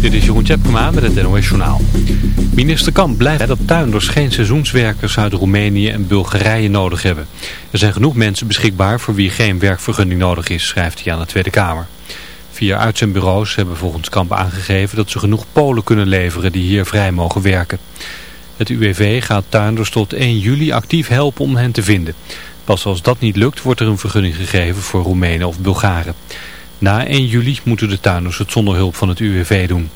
Dit is Jeroen Tjepkema met het NOS Journaal. Minister Kamp blijft dat tuinders geen seizoenswerkers uit Roemenië en Bulgarije nodig hebben. Er zijn genoeg mensen beschikbaar voor wie geen werkvergunning nodig is, schrijft hij aan de Tweede Kamer. Vier uitzendbureaus hebben volgens Kamp aangegeven dat ze genoeg Polen kunnen leveren die hier vrij mogen werken. Het UWV gaat tuinders tot 1 juli actief helpen om hen te vinden. Pas als dat niet lukt wordt er een vergunning gegeven voor Roemenen of Bulgaren. Na 1 juli moeten de tuinders het zonder hulp van het UWV doen.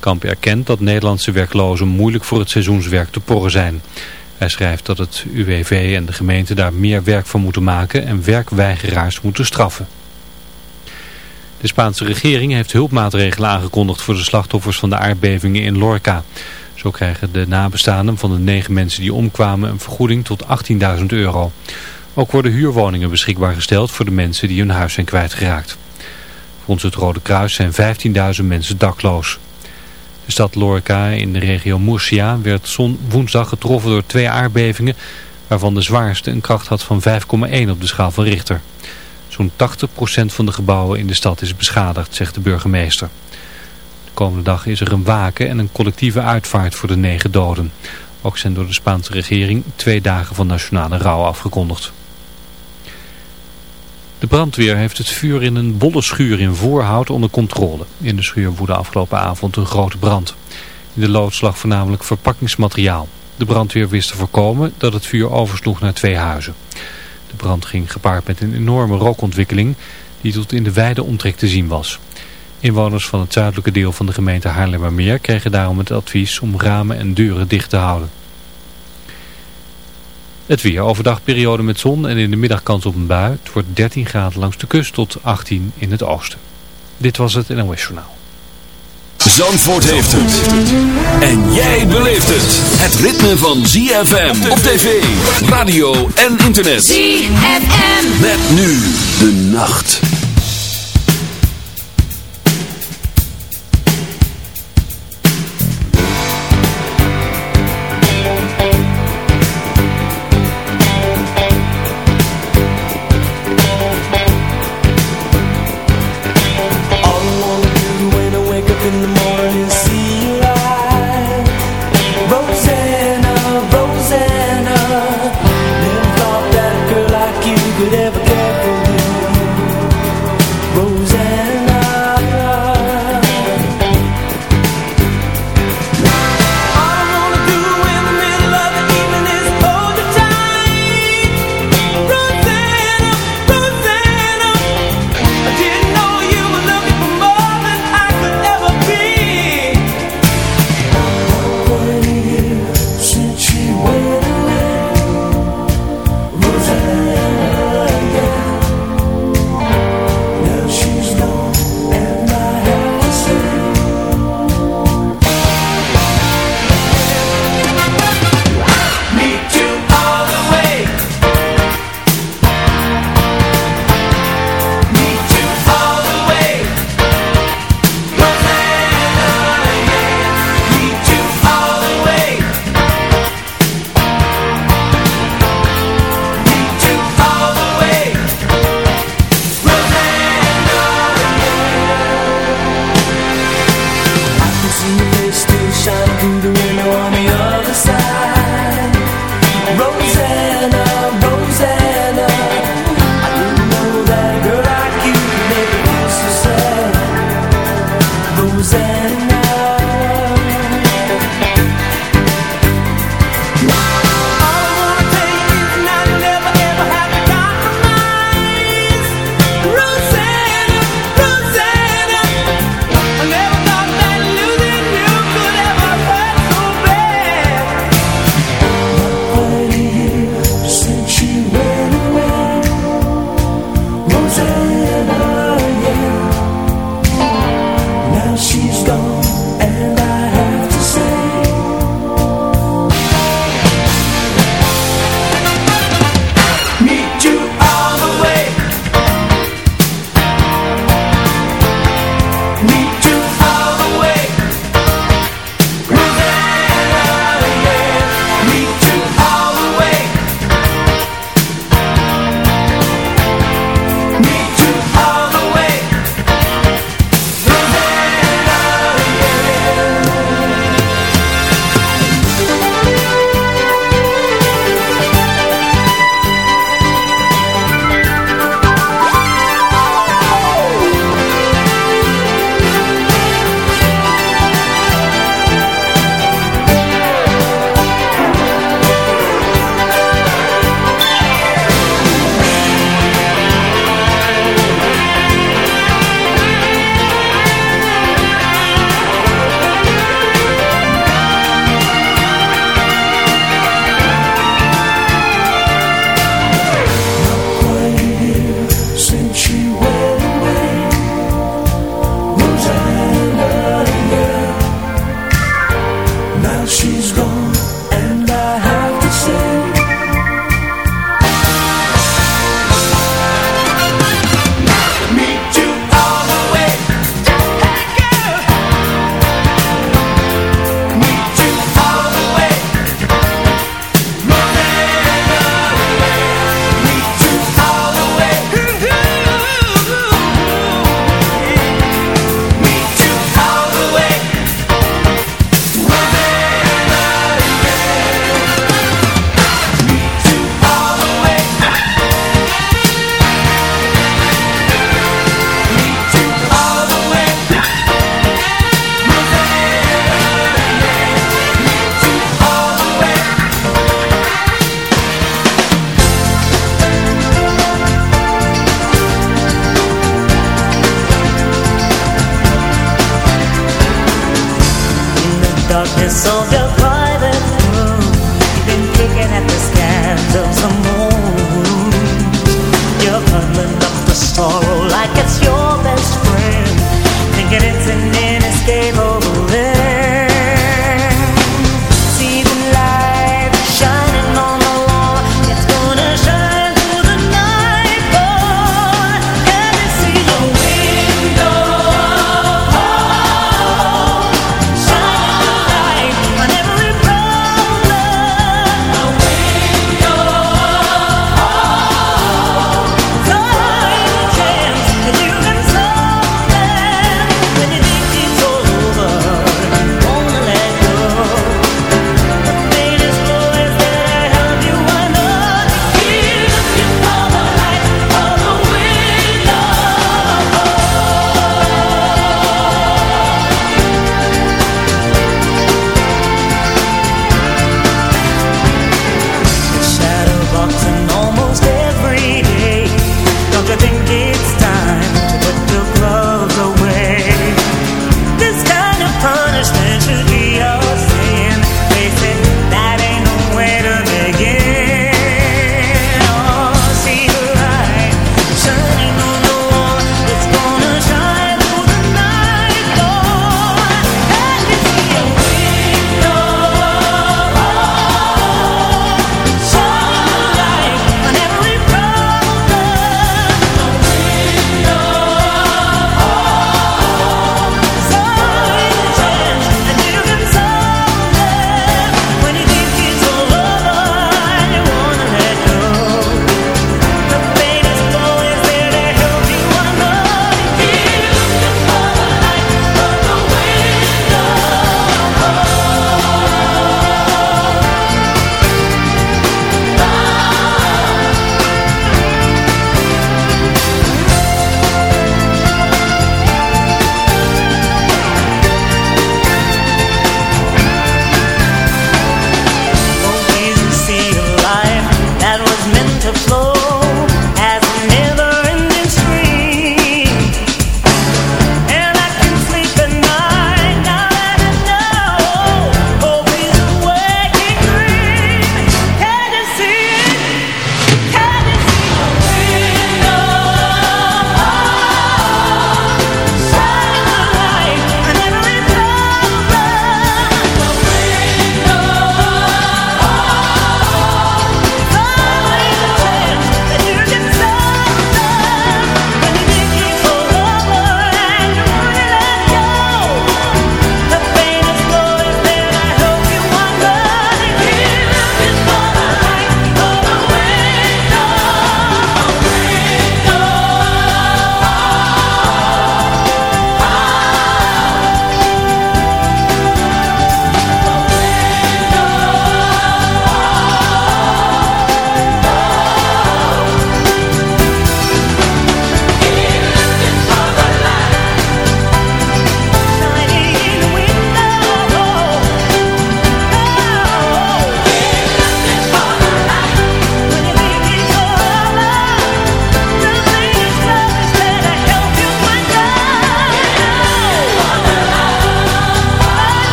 Kamp erkent dat Nederlandse werklozen moeilijk voor het seizoenswerk te porren zijn. Hij schrijft dat het UWV en de gemeente daar meer werk van moeten maken en werkweigeraars moeten straffen. De Spaanse regering heeft hulpmaatregelen aangekondigd voor de slachtoffers van de aardbevingen in Lorca. Zo krijgen de nabestaanden van de negen mensen die omkwamen een vergoeding tot 18.000 euro. Ook worden huurwoningen beschikbaar gesteld voor de mensen die hun huis zijn kwijtgeraakt. Volgens het Rode Kruis zijn 15.000 mensen dakloos. De stad Lorca in de regio Murcia werd woensdag getroffen door twee aardbevingen... waarvan de zwaarste een kracht had van 5,1 op de schaal van Richter. Zo'n 80% van de gebouwen in de stad is beschadigd, zegt de burgemeester. De komende dag is er een waken en een collectieve uitvaart voor de negen doden. Ook zijn door de Spaanse regering twee dagen van nationale rouw afgekondigd. De brandweer heeft het vuur in een bolle schuur in Voorhout onder controle. In de schuur woedde afgelopen avond een grote brand. In de loods lag voornamelijk verpakkingsmateriaal. De brandweer wist te voorkomen dat het vuur oversloeg naar twee huizen. De brand ging gepaard met een enorme rookontwikkeling die tot in de wijde omtrek te zien was. Inwoners van het zuidelijke deel van de gemeente Haarlemmermeer kregen daarom het advies om ramen en deuren dicht te houden. Het weer overdag periode met zon en in de middag kans op een bui. Het wordt 13 graden langs de kust tot 18 in het oosten. Dit was het NOS Journaal. Zandvoort heeft het. En jij beleeft het. Het ritme van ZFM op tv, radio en internet. ZFM. Met nu de nacht.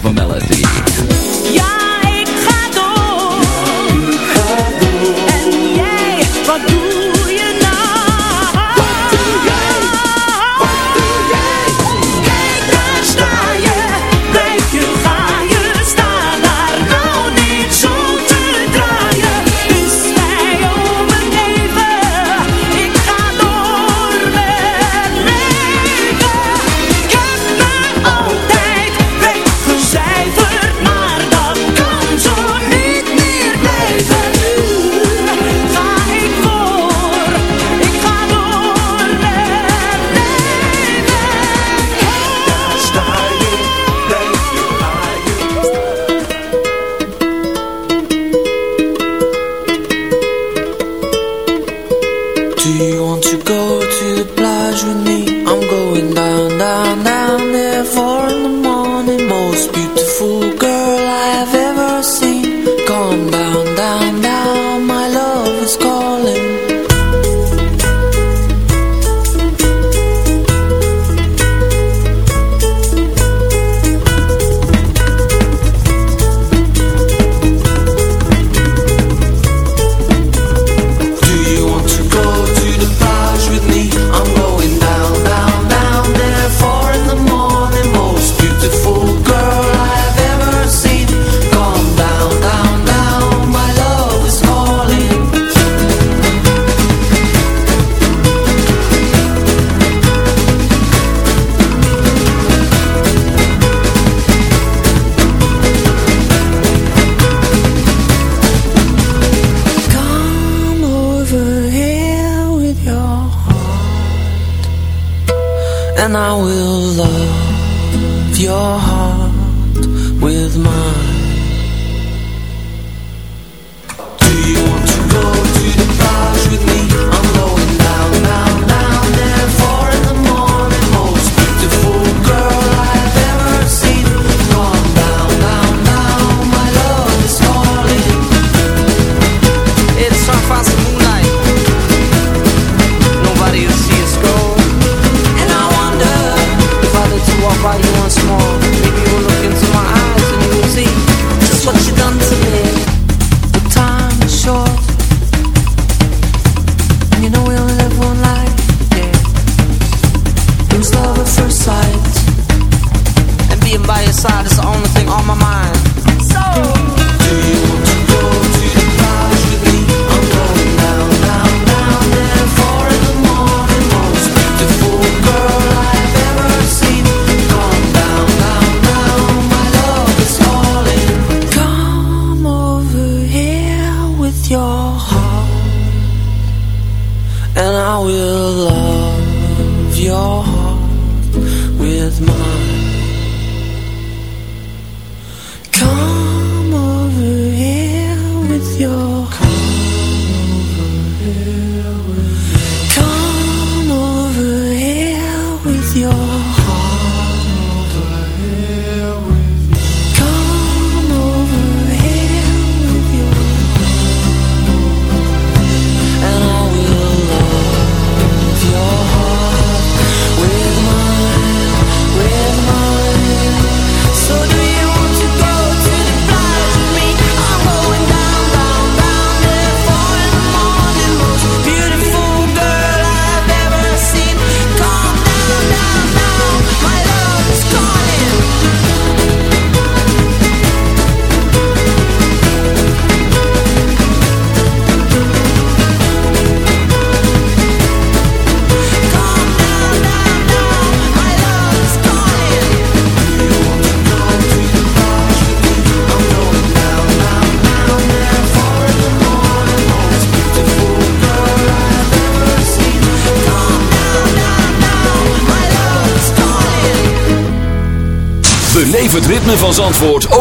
of a melody.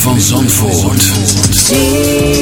Van Zandvoort.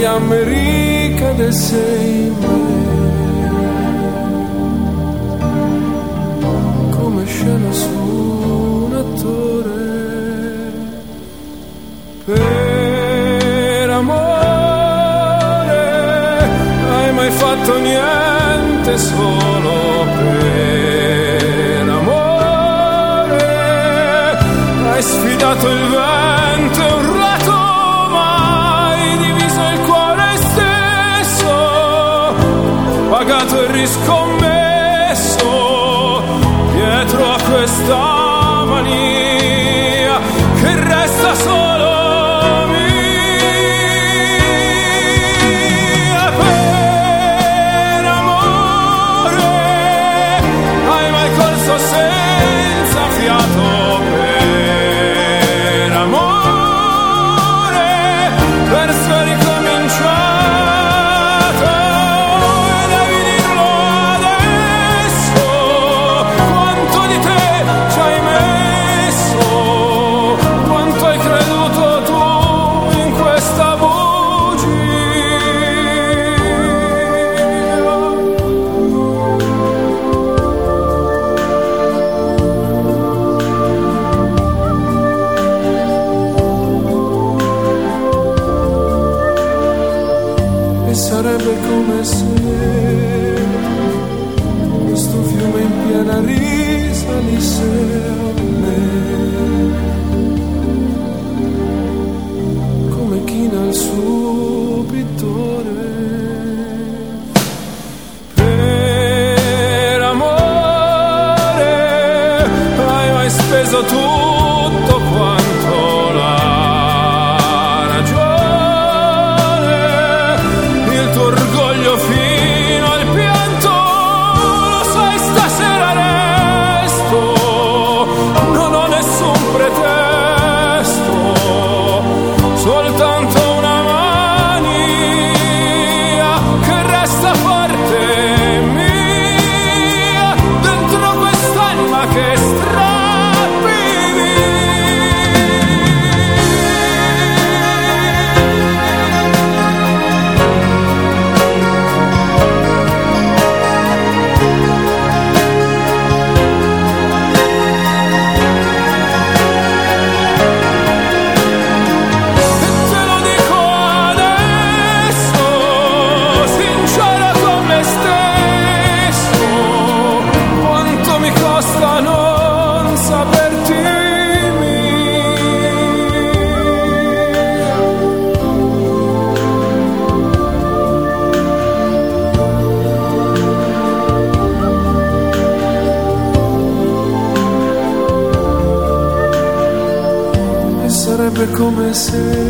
ti Amerika de sejme come scena su un attore. Per amore hai mai fatto niente solo per amore? Hai sfidato il vento is gone. 途 listen